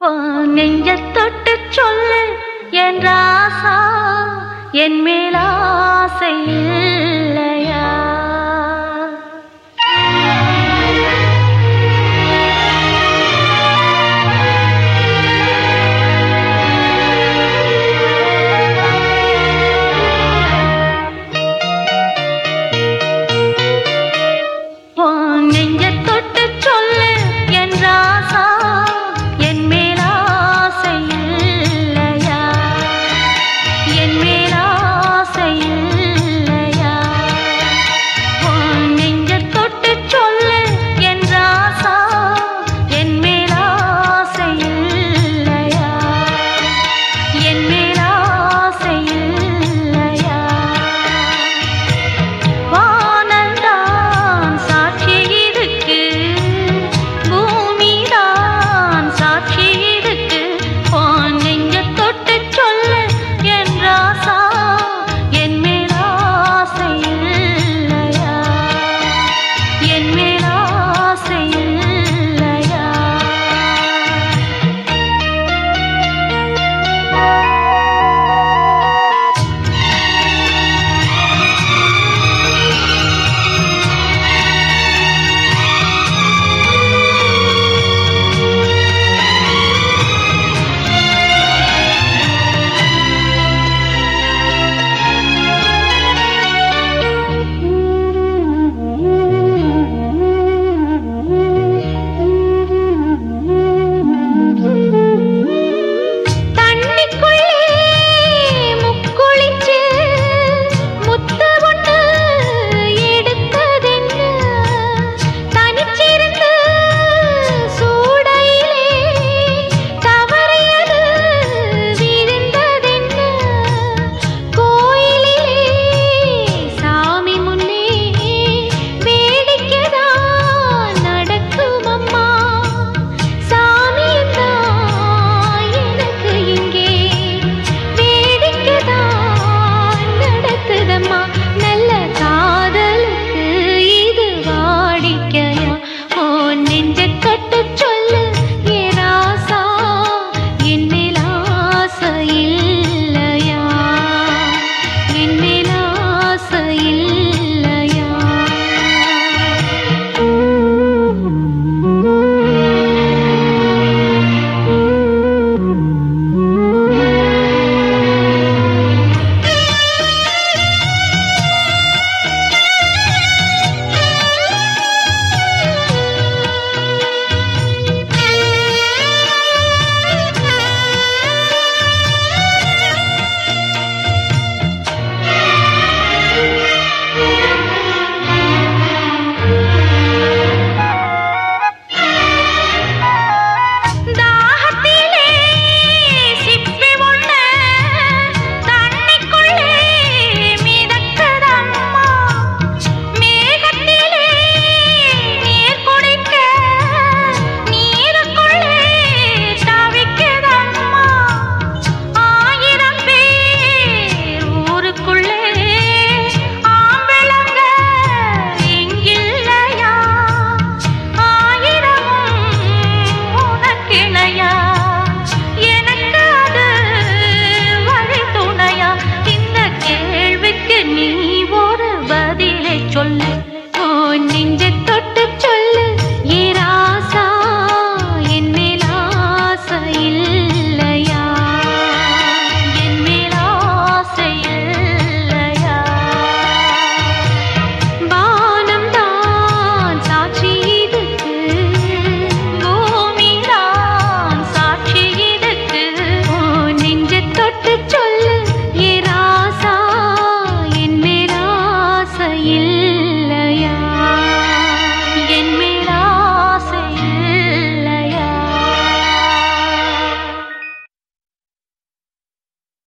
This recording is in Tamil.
நெஞ்ச தொட்டு சொல்லு என் ராசா என் மேலாசையில்